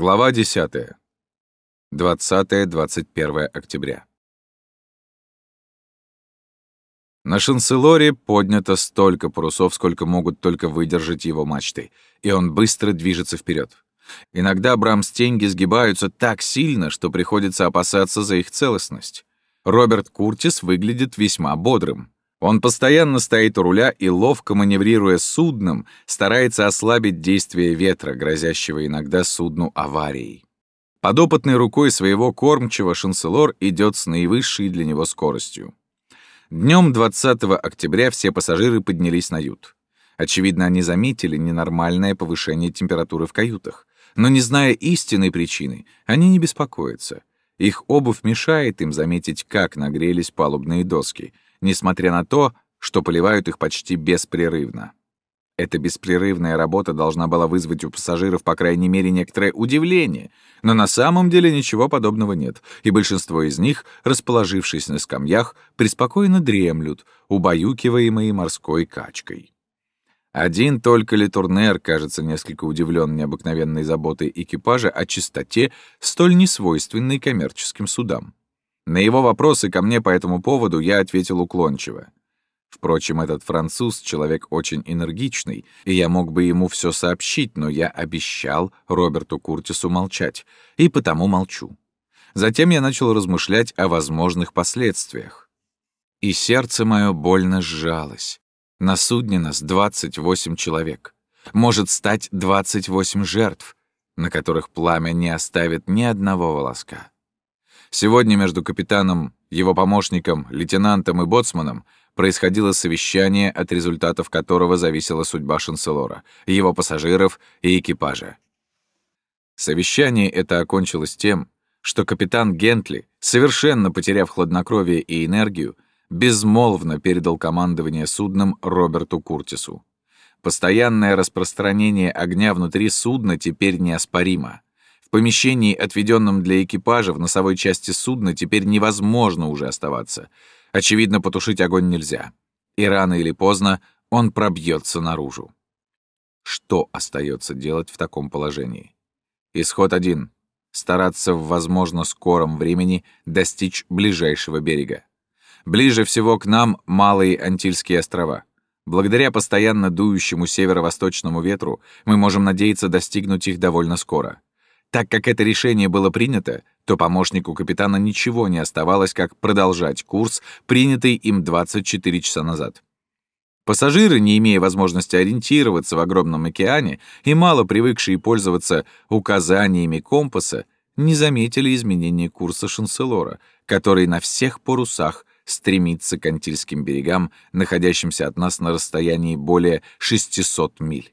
Глава 10. 20-21 октября. На Шанселоре поднято столько парусов, сколько могут только выдержать его мачты, и он быстро движется вперед. Иногда брамстенги сгибаются так сильно, что приходится опасаться за их целостность. Роберт Куртис выглядит весьма бодрым. Он постоянно стоит у руля и, ловко маневрируя судном, старается ослабить действие ветра, грозящего иногда судну аварией. Подопытной рукой своего кормчего Шанселор идет с наивысшей для него скоростью. Днем 20 октября все пассажиры поднялись на ют. Очевидно, они заметили ненормальное повышение температуры в каютах. Но не зная истинной причины, они не беспокоятся. Их обувь мешает им заметить, как нагрелись палубные доски — несмотря на то, что поливают их почти беспрерывно. Эта беспрерывная работа должна была вызвать у пассажиров, по крайней мере, некоторое удивление, но на самом деле ничего подобного нет, и большинство из них, расположившись на скамьях, преспокойно дремлют, убаюкиваемые морской качкой. Один только Литурнер кажется несколько удивлен необыкновенной заботой экипажа о чистоте, столь несвойственной коммерческим судам. На его вопросы ко мне по этому поводу я ответил уклончиво. Впрочем, этот француз — человек очень энергичный, и я мог бы ему все сообщить, но я обещал Роберту Куртису молчать, и потому молчу. Затем я начал размышлять о возможных последствиях. И сердце мое больно сжалось. На судне нас 28 человек. Может стать 28 жертв, на которых пламя не оставит ни одного волоска. Сегодня между капитаном, его помощником, лейтенантом и боцманом происходило совещание, от результатов которого зависела судьба Шанселора, его пассажиров и экипажа. Совещание это окончилось тем, что капитан Гентли, совершенно потеряв хладнокровие и энергию, безмолвно передал командование судном Роберту Куртису. Постоянное распространение огня внутри судна теперь неоспоримо. В помещении, отведенном для экипажа в носовой части судна, теперь невозможно уже оставаться. Очевидно, потушить огонь нельзя. И рано или поздно он пробьется наружу. Что остается делать в таком положении? Исход один — стараться в, возможно, скором времени достичь ближайшего берега. Ближе всего к нам Малые Антильские острова. Благодаря постоянно дующему северо-восточному ветру мы можем надеяться достигнуть их довольно скоро. Так как это решение было принято, то помощнику капитана ничего не оставалось, как продолжать курс, принятый им 24 часа назад. Пассажиры, не имея возможности ориентироваться в огромном океане и мало привыкшие пользоваться указаниями компаса, не заметили изменения курса Шанселора, который на всех парусах стремится к Антильским берегам, находящимся от нас на расстоянии более 600 миль.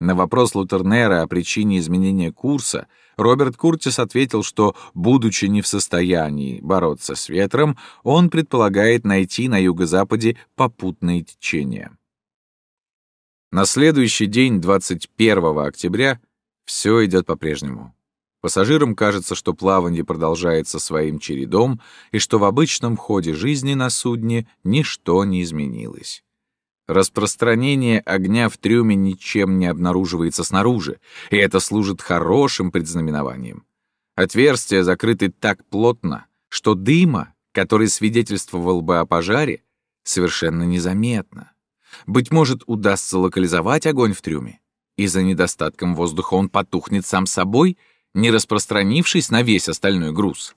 На вопрос Лутернера о причине изменения курса Роберт Куртис ответил, что, будучи не в состоянии бороться с ветром, он предполагает найти на юго-западе попутные течения. На следующий день, 21 октября, все идет по-прежнему. Пассажирам кажется, что плавание продолжается своим чередом и что в обычном ходе жизни на судне ничто не изменилось. Распространение огня в трюме ничем не обнаруживается снаружи, и это служит хорошим предзнаменованием. Отверстия закрыты так плотно, что дыма, который свидетельствовал бы о пожаре, совершенно незаметно. Быть может, удастся локализовать огонь в трюме, и за недостатком воздуха он потухнет сам собой, не распространившись на весь остальной груз.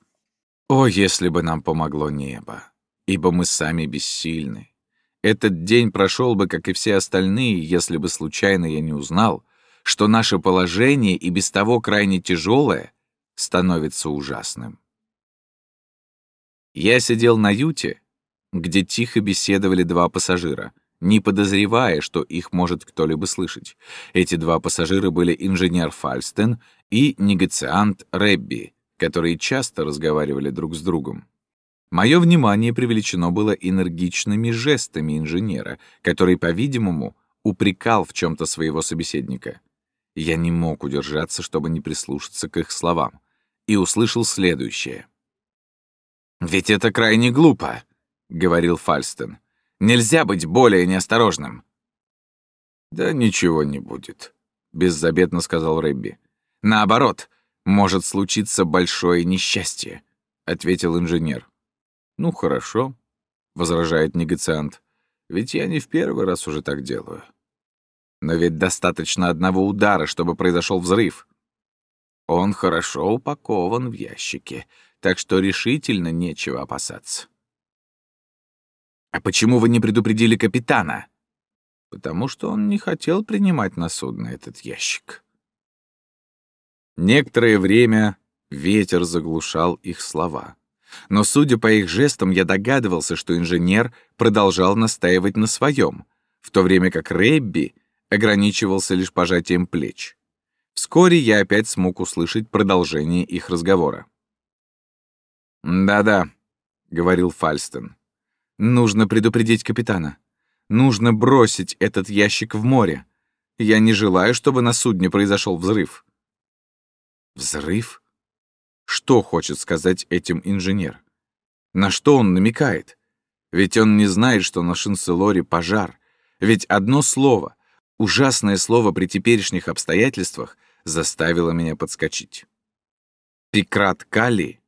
О, если бы нам помогло небо, ибо мы сами бессильны. Этот день прошел бы, как и все остальные, если бы случайно я не узнал, что наше положение и без того крайне тяжелое становится ужасным. Я сидел на юте, где тихо беседовали два пассажира, не подозревая, что их может кто-либо слышать. Эти два пассажира были инженер Фальстен и негациант Рэбби, которые часто разговаривали друг с другом. Мое внимание привлечено было энергичными жестами инженера, который, по-видимому, упрекал в чем то своего собеседника. Я не мог удержаться, чтобы не прислушаться к их словам, и услышал следующее. «Ведь это крайне глупо», — говорил Фальстон. «Нельзя быть более неосторожным». «Да ничего не будет», — беззаветно сказал Рэбби. Наоборот, может случиться большое несчастье», — ответил инженер. «Ну, хорошо», — возражает негациант. «Ведь я не в первый раз уже так делаю». «Но ведь достаточно одного удара, чтобы произошел взрыв». «Он хорошо упакован в ящике, так что решительно нечего опасаться». «А почему вы не предупредили капитана?» «Потому что он не хотел принимать на судно этот ящик». Некоторое время ветер заглушал их слова. Но, судя по их жестам, я догадывался, что инженер продолжал настаивать на своем, в то время как Рэбби ограничивался лишь пожатием плеч. Вскоре я опять смог услышать продолжение их разговора. «Да-да», — говорил Фальстон, — «нужно предупредить капитана. Нужно бросить этот ящик в море. Я не желаю, чтобы на судне произошел взрыв». «Взрыв?» Что хочет сказать этим инженер? На что он намекает? Ведь он не знает, что на Шинселоре пожар. Ведь одно слово, ужасное слово при теперешних обстоятельствах, заставило меня подскочить. Пикрат Кали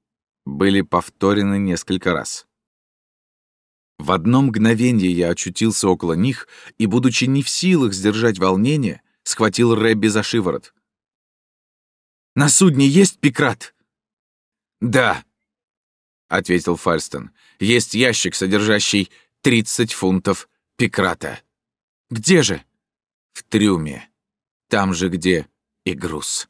были повторены несколько раз. В одно мгновение я очутился около них и, будучи не в силах сдержать волнение, схватил Рэбби за шиворот. «На судне есть пикрат?» «Да», — ответил Фальстон. «Есть ящик, содержащий 30 фунтов пикрата». «Где же?» «В трюме. Там же, где и груз».